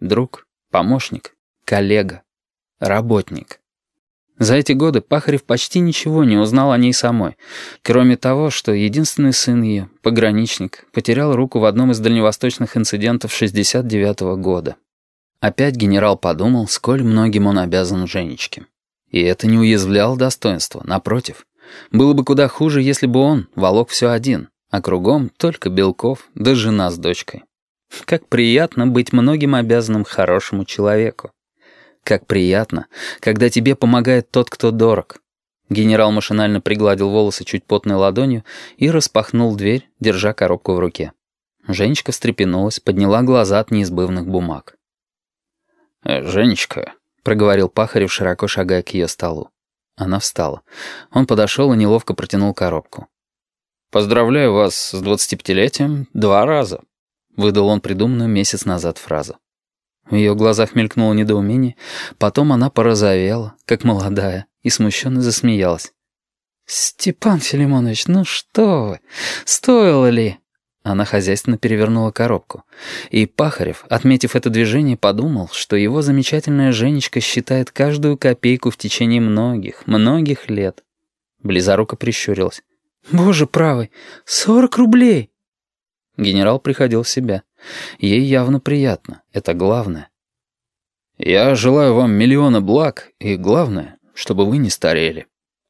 Друг, помощник, коллега, работник. За эти годы Пахарев почти ничего не узнал о ней самой, кроме того, что единственный сын ее, пограничник, потерял руку в одном из дальневосточных инцидентов 69 -го года. Опять генерал подумал, сколь многим он обязан Женечке. И это не уязвляло достоинства, напротив. Было бы куда хуже, если бы он волок все один, а кругом только Белков да жена с дочкой. Как приятно быть многим обязанным хорошему человеку. Как приятно, когда тебе помогает тот, кто дорог. Генерал машинально пригладил волосы чуть потной ладонью и распахнул дверь, держа коробку в руке. Женечка встрепенулась, подняла глаза от неизбывных бумаг. «Э, «Женечка», — проговорил Пахарев, широко шагая к ее столу. Она встала. Он подошел и неловко протянул коробку. «Поздравляю вас с двадцатипятилетием два раза», — выдал он придуманную месяц назад фразу. В ее глазах мелькнуло недоумение, потом она порозовела, как молодая, и смущенно засмеялась. «Степан Филимонович, ну что вы, стоило ли?» Она хозяйственно перевернула коробку. И Пахарев, отметив это движение, подумал, что его замечательная Женечка считает каждую копейку в течение многих, многих лет. Близорука прищурилась. «Боже правый, сорок рублей!» Генерал приходил в себя. Ей явно приятно, это главное. «Я желаю вам миллиона благ, и главное, чтобы вы не старели».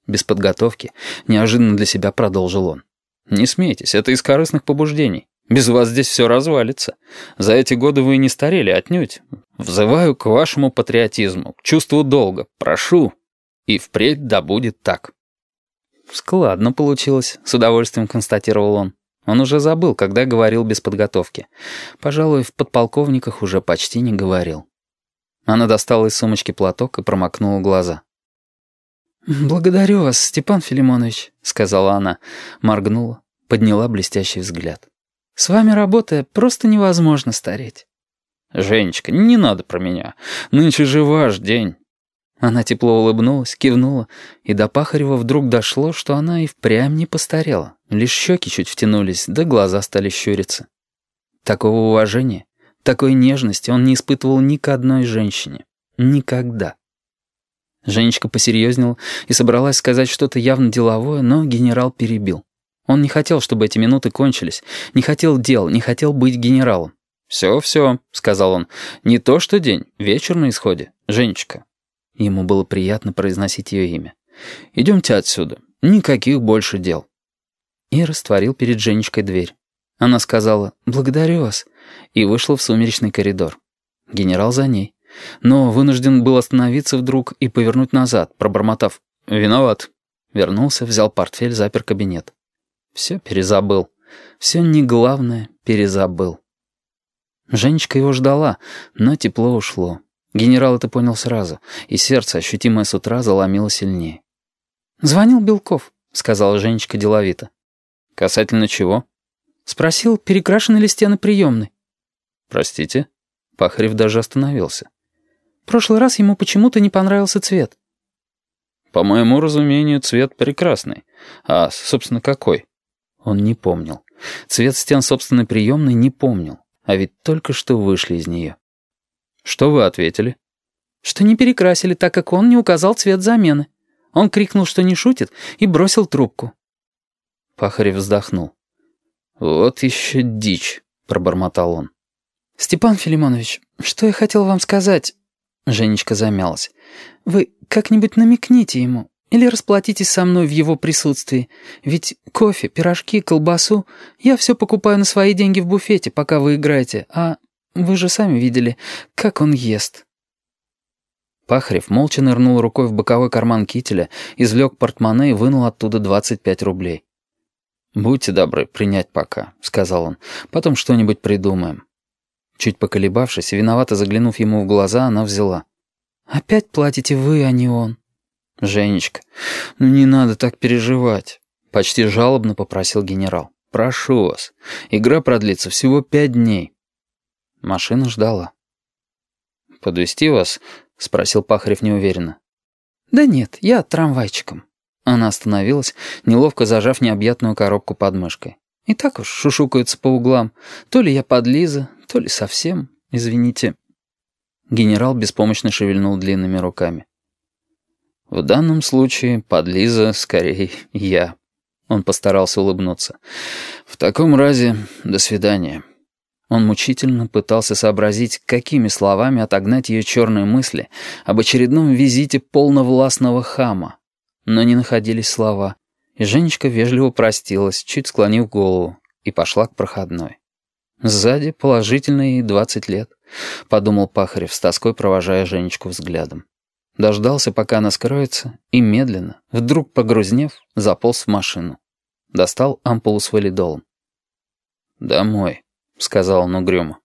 Без подготовки, неожиданно для себя продолжил он. «Не смейтесь, это из корыстных побуждений. Без вас здесь все развалится. За эти годы вы не старели отнюдь. Взываю к вашему патриотизму, к чувству долга. Прошу. И впредь да будет так». «Складно получилось», — с удовольствием констатировал он. Он уже забыл, когда говорил без подготовки. Пожалуй, в подполковниках уже почти не говорил. Она достала из сумочки платок и промокнула глаза. «Благодарю вас, Степан Филимонович», — сказала она, моргнула, подняла блестящий взгляд. «С вами работая, просто невозможно стареть». «Женечка, не надо про меня. Нынче же ваш день». Она тепло улыбнулась, кивнула, и до Пахарева вдруг дошло, что она и впрямь не постарела. Лишь щеки чуть втянулись, да глаза стали щуриться. Такого уважения, такой нежности он не испытывал ни к одной женщине. Никогда. Женечка посерьезнела и собралась сказать что-то явно деловое, но генерал перебил. Он не хотел, чтобы эти минуты кончились, не хотел дел, не хотел быть генералом. «Все, все», — сказал он, — «не то что день, вечер на исходе. Женечка». Ему было приятно произносить ее имя. «Идемте отсюда. Никаких больше дел». И растворил перед Женечкой дверь. Она сказала «Благодарю вас» и вышла в сумеречный коридор. Генерал за ней. Но вынужден был остановиться вдруг и повернуть назад, пробормотав «Виноват». Вернулся, взял портфель, запер кабинет. Все перезабыл. Все не главное перезабыл. Женечка его ждала, но тепло ушло. Генерал это понял сразу, и сердце, ощутимое с утра, заломило сильнее. «Звонил Белков», — сказала Женечка деловито. «Касательно чего?» Спросил, перекрашены ли стены приемной. «Простите?» Пахарев даже остановился. Прошлый раз ему почему-то не понравился цвет. По моему разумению, цвет прекрасный. А, собственно, какой? Он не помнил. Цвет стен собственной приемной не помнил. А ведь только что вышли из нее. Что вы ответили? Что не перекрасили, так как он не указал цвет замены. Он крикнул, что не шутит, и бросил трубку. Пахарев вздохнул. «Вот еще дичь», — пробормотал он. «Степан Филимонович, что я хотел вам сказать?» Женечка замялась. «Вы как-нибудь намекните ему или расплатитесь со мной в его присутствии. Ведь кофе, пирожки, колбасу я все покупаю на свои деньги в буфете, пока вы играете, а вы же сами видели, как он ест». Пахарев молча нырнул рукой в боковой карман кителя, извлек портмоне и вынул оттуда 25 рублей. «Будьте добры, принять пока», — сказал он. «Потом что-нибудь придумаем». Чуть поколебавшись виновато заглянув ему в глаза, она взяла. «Опять платите вы, а не он». «Женечка, ну не надо так переживать», — почти жалобно попросил генерал. «Прошу вас, игра продлится всего пять дней». Машина ждала. Подвести вас?» — спросил Пахарев неуверенно. «Да нет, я трамвайчиком». Она остановилась, неловко зажав необъятную коробку под мышкой. И так уж шушукаются по углам. То ли я подлиза, то ли совсем, извините. Генерал беспомощно шевельнул длинными руками. «В данном случае подлиза, скорее, я». Он постарался улыбнуться. «В таком разе, до свидания». Он мучительно пытался сообразить, какими словами отогнать ее черные мысли об очередном визите полновластного хама. Но не находились слова, и Женечка вежливо простилась, чуть склонив голову, и пошла к проходной. Сзади положительно ей двадцать лет, подумал Пахарев с тоской, провожая Женечку взглядом. Дождался, пока она скроется, и медленно, вдруг погрузнев, заполз в машину. Достал ампулу с валидолом. «Домой», — сказал он угрюмо.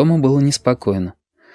Дома было неспокойно.